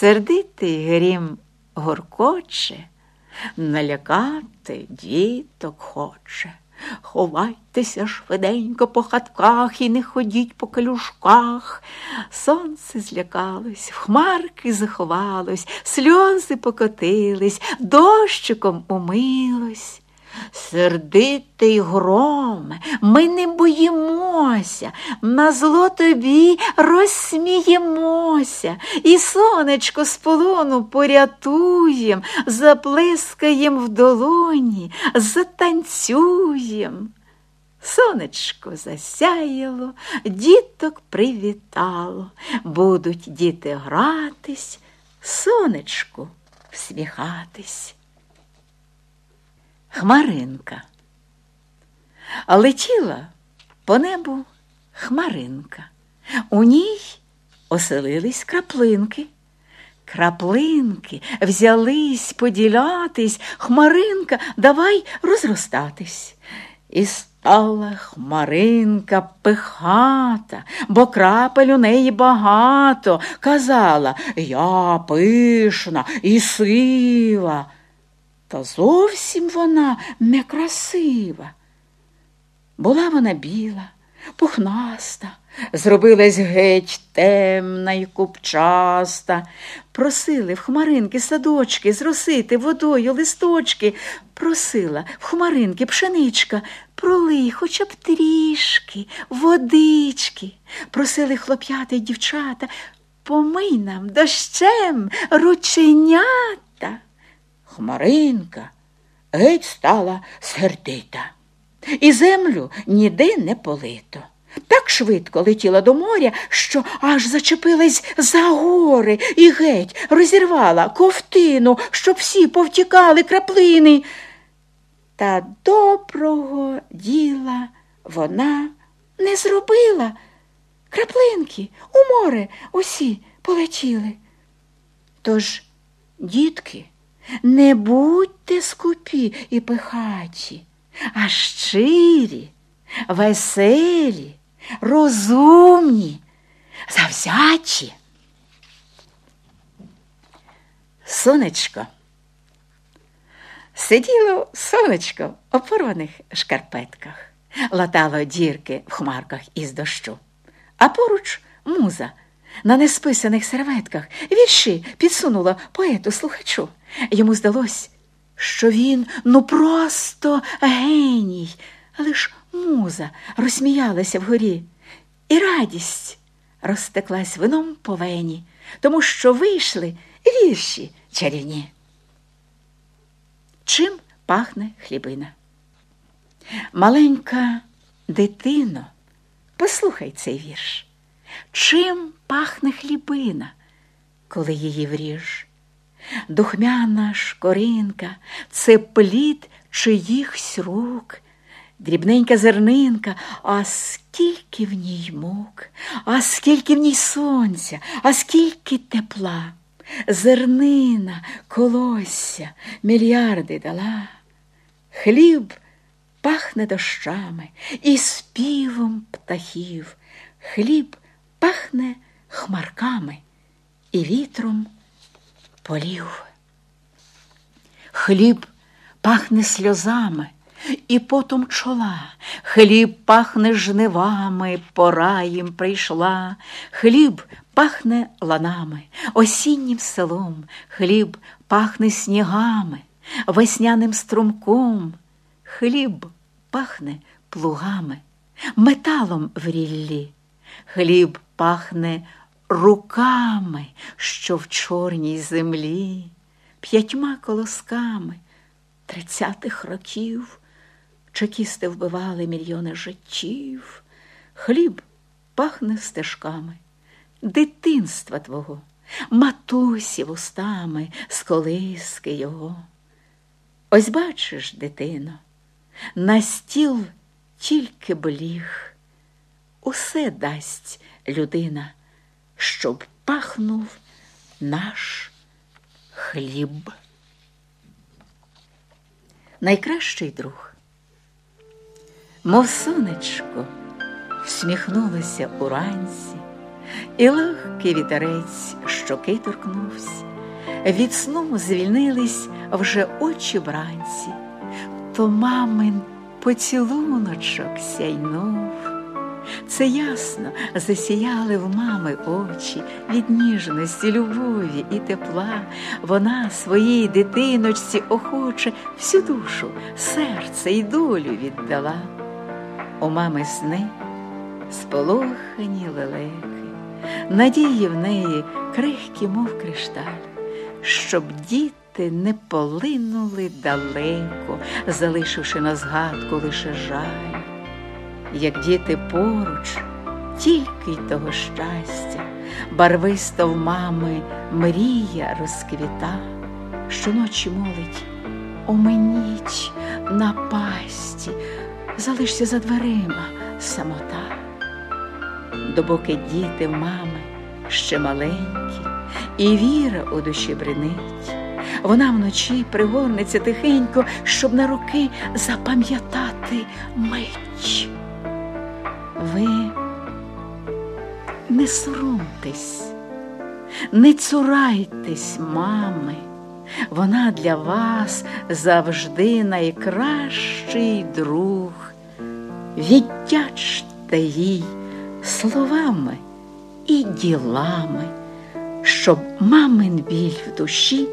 сердитий грім горкоче, налякати діток хоче. Ховайтеся швиденько по хатках і не ходіть по калюшках. Сонце злякалось, в хмарки заховалось, сльози покотились, дощиком умилось. Сердитий громе, ми не боїмося, на зло тобі розсміємося, і сонечко з полону порятуєм, заплескаєм в долоні, затанцюєм. Сонечко засяяло, діток привітало, будуть діти гратись, сонечку всміхатись. Хмаринка. А Летіла по небу хмаринка. У ній оселились краплинки. Краплинки взялись поділятись, хмаринка, давай розростатись. І стала хмаринка пихата, бо крапель у неї багато. Казала я пишна і сива. Та зовсім вона некрасива. Була вона біла, пухнаста, зробилась геть темна й купчаста. Просили в хмаринки садочки зросити водою листочки. Просила в хмаринки пшеничка, пролий хоча б трішки, водички. Просили хлоп'ята й дівчата, помий нам дощем рученята. Хмаринка геть стала сердита, і землю ніде не полито. Так швидко летіла до моря, що аж зачепилась за гори і геть розірвала ковтину, щоб всі повтікали краплини. Та доброго діла вона не зробила. Краплинки у море усі полетіли. Тож, дітки, не будьте скупі і пихаті, а щирі, веселі, розумні, завзячі. Сонечко. Сиділо сонечко у порваних шкарпетках, латало дірки в хмарках із дощу, а поруч муза на несписаних серветках вірші підсунула поету слухачу. Йому здалось, що він ну просто геній, але ж муза розсміялася вгорі, і радість розтеклась вином по вені, тому що вийшли вірші чарівні. Чим пахне хлібина? Маленька дитино, послухай цей вірш. Чим пахне хлібина, коли її вріж? Духмяна шкоринка це плід чиїхсь рук, дрібненька зернинка, а скільки в ній мук, а скільки в ній сонця, а скільки тепла. Зернина, колосся, мільярди дала. Хліб пахне дощами і співом птахів. Хліб пахне хмарками і вітром полів. Хліб пахне сльозами і потом чола, хліб пахне жнивами, пора їм прийшла, хліб пахне ланами, осіннім селом, хліб пахне снігами, весняним струмком, хліб пахне плугами, металом в ріллі, хліб пахне руками, що в чорній землі, п'ятьма колосками. Тридцятих років чекісти вбивали мільйони життів, хліб пахне стежками, дитинства твого, матусі вустами з колиски його. Ось бачиш, дитино, на стіл тільки бліг, усе дасть людина, щоб пахнув наш хліб. Найкращий друг, мов сонечко, всміхнулося уранці, і легкий вітерець щоки торкнувся. Від сну звільнились вже очі бранці, то мамин поцілуночок сяйнув. Це ясно засіяли в мами очі від ніжності, любові і тепла. Вона своїй дитиночці охоче всю душу, серце і долю віддала. У мами сни сполохані лелеки, надії в неї крихкі, мов кришталь, щоб діти не полинули далеко, залишивши на згадку лише жаль як діти поруч, тільки й того щастя, барвисто в мами мрія розквіта, щоночі молить оменіть на пасті, залишся за дверима самота, допоки діти мами ще маленькі, і віра у душі бренить. Вона вночі пригорнеться тихенько, щоб на руки запам'ятати мить. Ви не соромтесь, не цурайтесь, мами, вона для вас завжди найкращий друг. Віддячте їй словами і ділами, щоб мамин біль в душі